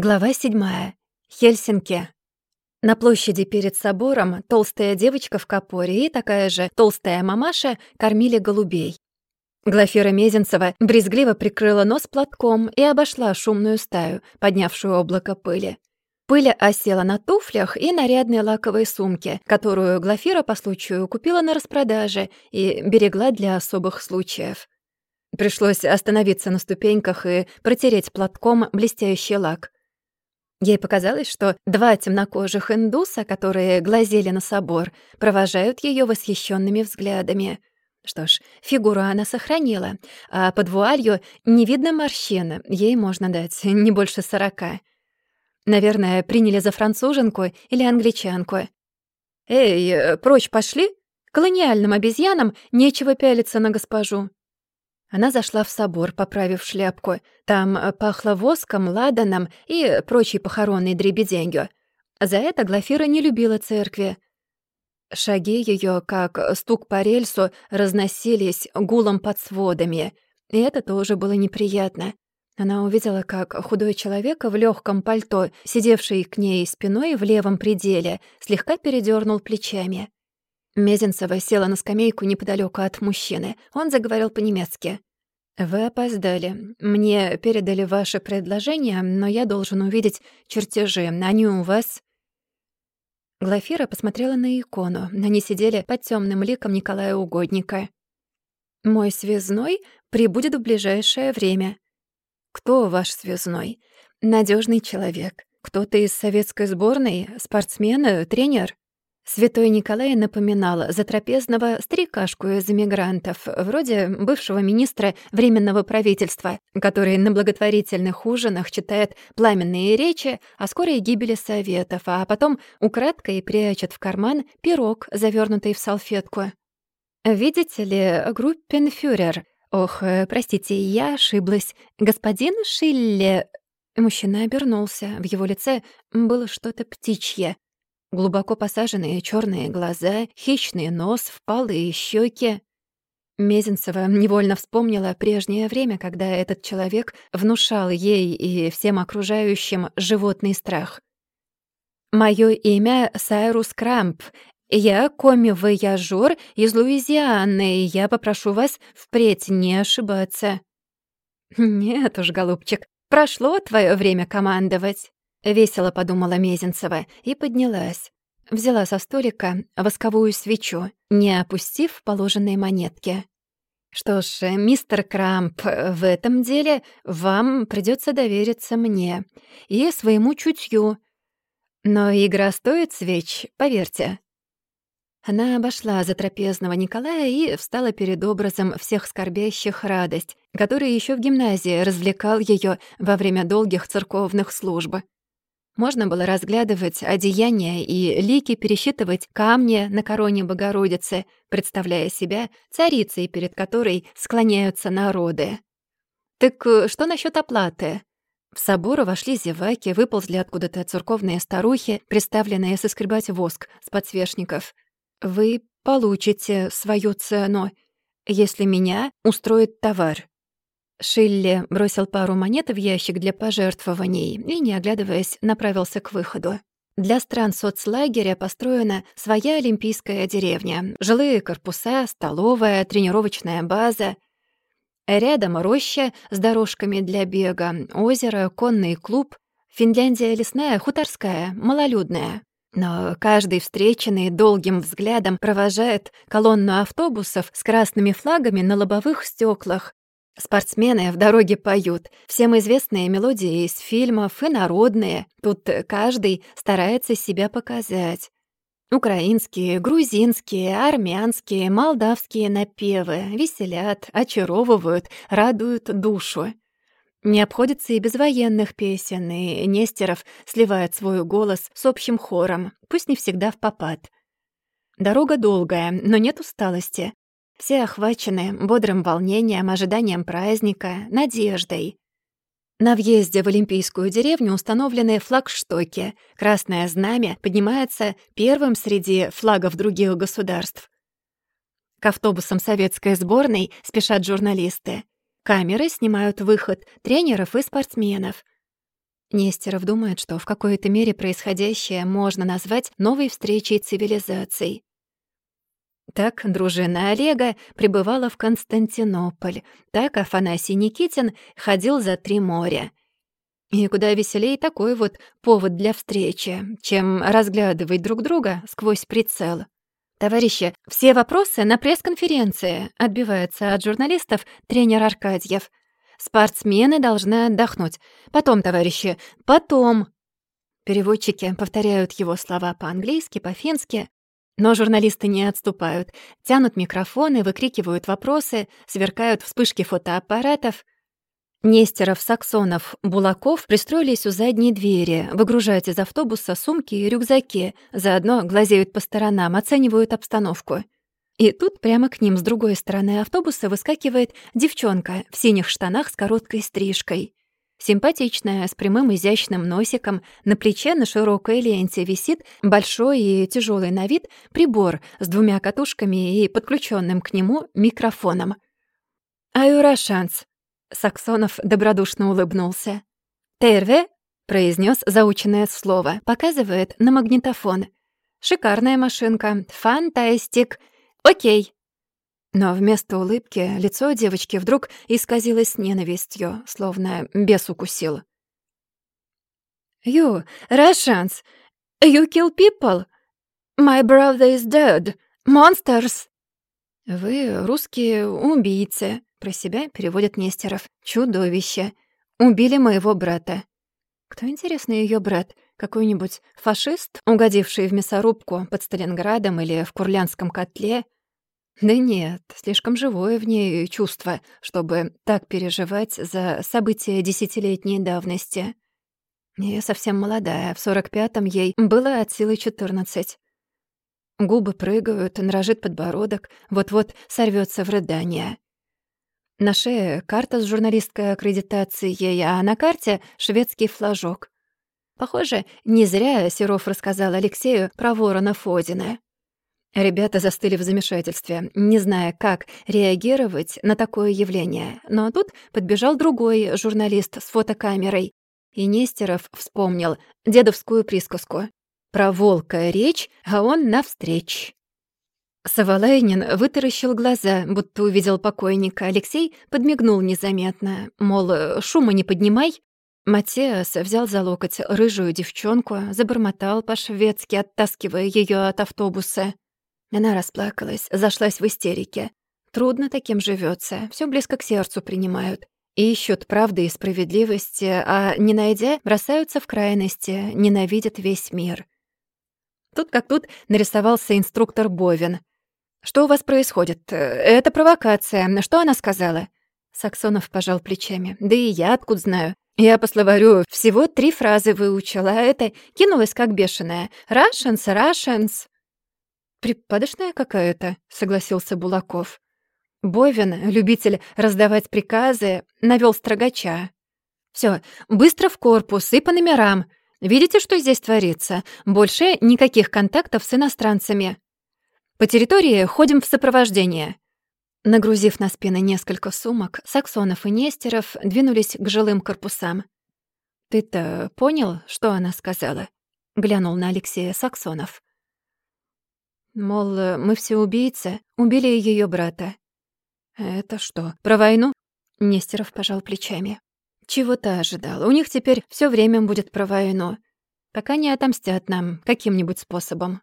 Глава 7. Хельсинки. На площади перед собором толстая девочка в капоре и такая же толстая мамаша кормили голубей. Глафира Мезенцева брезгливо прикрыла нос платком и обошла шумную стаю, поднявшую облако пыли. Пыль осела на туфлях и нарядной лаковой сумке, которую Глафира по случаю купила на распродаже и берегла для особых случаев. Пришлось остановиться на ступеньках и протереть платком блестящий лак — Ей показалось, что два темнокожих индуса, которые глазели на собор, провожают ее восхищенными взглядами. Что ж, фигуру она сохранила, а под вуалью не видно морщин, ей можно дать не больше сорока. Наверное, приняли за француженку или англичанку. «Эй, прочь пошли? Колониальным обезьянам нечего пялиться на госпожу». Она зашла в собор, поправив шляпку. Там э, пахло воском, ладаном и прочей похоронной дребеденью. За это Глафира не любила церкви. Шаги ее, как стук по рельсу, разносились гулом под сводами. И это тоже было неприятно. Она увидела, как худой человек в легком пальто, сидевший к ней спиной в левом пределе, слегка передернул плечами. Мезенцева села на скамейку неподалеку от мужчины. Он заговорил по-немецки. «Вы опоздали. Мне передали ваше предложение, но я должен увидеть чертежи. Они у вас...» Глафира посмотрела на икону. Они сидели под темным ликом Николая Угодника. «Мой связной прибудет в ближайшее время». «Кто ваш связной?» Надежный человек. Кто-то из советской сборной? Спортсмен? Тренер?» Святой Николай напоминал затрапезного старикашку из эмигрантов, вроде бывшего министра Временного правительства, который на благотворительных ужинах читает пламенные речи о скорой гибели Советов, а потом украдкой прячет в карман пирог, завернутый в салфетку. «Видите ли, группенфюрер...» «Ох, простите, я ошиблась. Господин Шилле...» Мужчина обернулся. В его лице было что-то птичье. Глубоко посаженные черные глаза, хищный нос, впалые щеки. Мезенцева невольно вспомнила прежнее время, когда этот человек внушал ей и всем окружающим животный страх. «Моё имя Сайрус Крамп. Я коми-вояжёр из Луизианы, и я попрошу вас впредь не ошибаться». «Нет уж, голубчик, прошло твое время командовать». — весело подумала Мезенцева и поднялась. Взяла со столика восковую свечу, не опустив положенные монетки. «Что ж, мистер Крамп, в этом деле вам придется довериться мне и своему чутью. Но игра стоит свеч, поверьте». Она обошла затрапезного Николая и встала перед образом всех скорбящих радость, который еще в гимназии развлекал ее во время долгих церковных служб. Можно было разглядывать одеяния и лики, пересчитывать камни на короне Богородицы, представляя себя царицей, перед которой склоняются народы. Так э, что насчет оплаты? В собор вошли зеваки, выползли откуда-то церковные старухи, приставленные соскребать воск с подсвечников. «Вы получите свою цену, если меня устроит товар», Шилли бросил пару монет в ящик для пожертвований и, не оглядываясь, направился к выходу. Для стран соцлагеря построена своя олимпийская деревня. Жилые корпуса, столовая, тренировочная база. Рядом роща с дорожками для бега, озеро, конный клуб. Финляндия лесная, хуторская, малолюдная. Но каждый встреченный долгим взглядом провожает колонну автобусов с красными флагами на лобовых стеклах, Спортсмены в дороге поют. Всем известные мелодии из фильмов и народные. Тут каждый старается себя показать. Украинские, грузинские, армянские, молдавские напевы веселят, очаровывают, радуют душу. Не обходится и без военных песен, и Нестеров сливает свой голос с общим хором, пусть не всегда в попад. Дорога долгая, но нет усталости. Все охвачены бодрым волнением, ожиданием праздника, надеждой. На въезде в Олимпийскую деревню установлены флагштоки. Красное знамя поднимается первым среди флагов других государств. К автобусам советской сборной спешат журналисты. Камеры снимают выход тренеров и спортсменов. Нестеров думает, что в какой-то мере происходящее можно назвать новой встречей цивилизаций. Так дружина Олега прибывала в Константинополь, так Афанасий Никитин ходил за три моря. И куда веселее такой вот повод для встречи, чем разглядывать друг друга сквозь прицел. «Товарищи, все вопросы на пресс-конференции», — отбивается от журналистов тренер Аркадьев. «Спортсмены должны отдохнуть. Потом, товарищи, потом». Переводчики повторяют его слова по-английски, по-фински. Но журналисты не отступают, тянут микрофоны, выкрикивают вопросы, сверкают вспышки фотоаппаратов. Нестеров, Саксонов, Булаков пристроились у задней двери, выгружают из автобуса сумки и рюкзаки, заодно глазеют по сторонам, оценивают обстановку. И тут прямо к ним с другой стороны автобуса выскакивает девчонка в синих штанах с короткой стрижкой. Симпатичная, с прямым изящным носиком, на плече на широкой ленте висит большой и тяжелый на вид прибор с двумя катушками и подключенным к нему микрофоном. «Аюра шанс», — Саксонов добродушно улыбнулся. «Терве?» — произнес заученное слово, показывает на магнитофон. «Шикарная машинка. Фантастик. Окей». Но вместо улыбки лицо девочки вдруг исказилось ненавистью, словно бес укусил. «You, Russians! You kill people! My brother is dead! Monsters!» «Вы русские убийцы», — про себя переводит Нестеров. «Чудовище! Убили моего брата». Кто, интересно, ее брат? Какой-нибудь фашист, угодивший в мясорубку под Сталинградом или в Курлянском котле — да нет, слишком живое в ней чувство, чтобы так переживать за события десятилетней давности. Я совсем молодая, в сорок пятом ей было от силы четырнадцать. Губы прыгают, дрожит подбородок, вот-вот сорвется в рыдание. На шее карта с журналистской аккредитацией, а на карте шведский флажок. Похоже, не зря Серов рассказал Алексею про ворона Фодина. Ребята застыли в замешательстве, не зная, как реагировать на такое явление. Но тут подбежал другой журналист с фотокамерой. И Нестеров вспомнил дедовскую присказку. Про волка речь, а он навстреч. Савалайнин вытаращил глаза, будто увидел покойника. Алексей подмигнул незаметно, мол, шума не поднимай. Матеас взял за локоть рыжую девчонку, забормотал по-шведски, оттаскивая ее от автобуса. Она расплакалась, зашлась в истерике. Трудно таким живется, все близко к сердцу принимают. И ищут правды и справедливости, а, не найдя, бросаются в крайности, ненавидят весь мир. Тут как тут нарисовался инструктор Бовин. «Что у вас происходит? Это провокация. Что она сказала?» Саксонов пожал плечами. «Да и я откуда знаю? Я по словарю всего три фразы выучила, а это кинулась как бешеная. «Russians, Russians». «Припадочная какая-то», — согласился Булаков. Бовин, любитель раздавать приказы, навёл строгача. «Всё, быстро в корпус и по номерам. Видите, что здесь творится? Больше никаких контактов с иностранцами. По территории ходим в сопровождение». Нагрузив на спины несколько сумок, Саксонов и Нестеров двинулись к жилым корпусам. «Ты-то понял, что она сказала?» — глянул на Алексея Саксонов. Мол, э, мы все убийцы, убили ее брата. Это что, про войну? Нестеров пожал плечами. Чего-то ожидал. У них теперь все время будет про войну. Пока не отомстят нам каким-нибудь способом.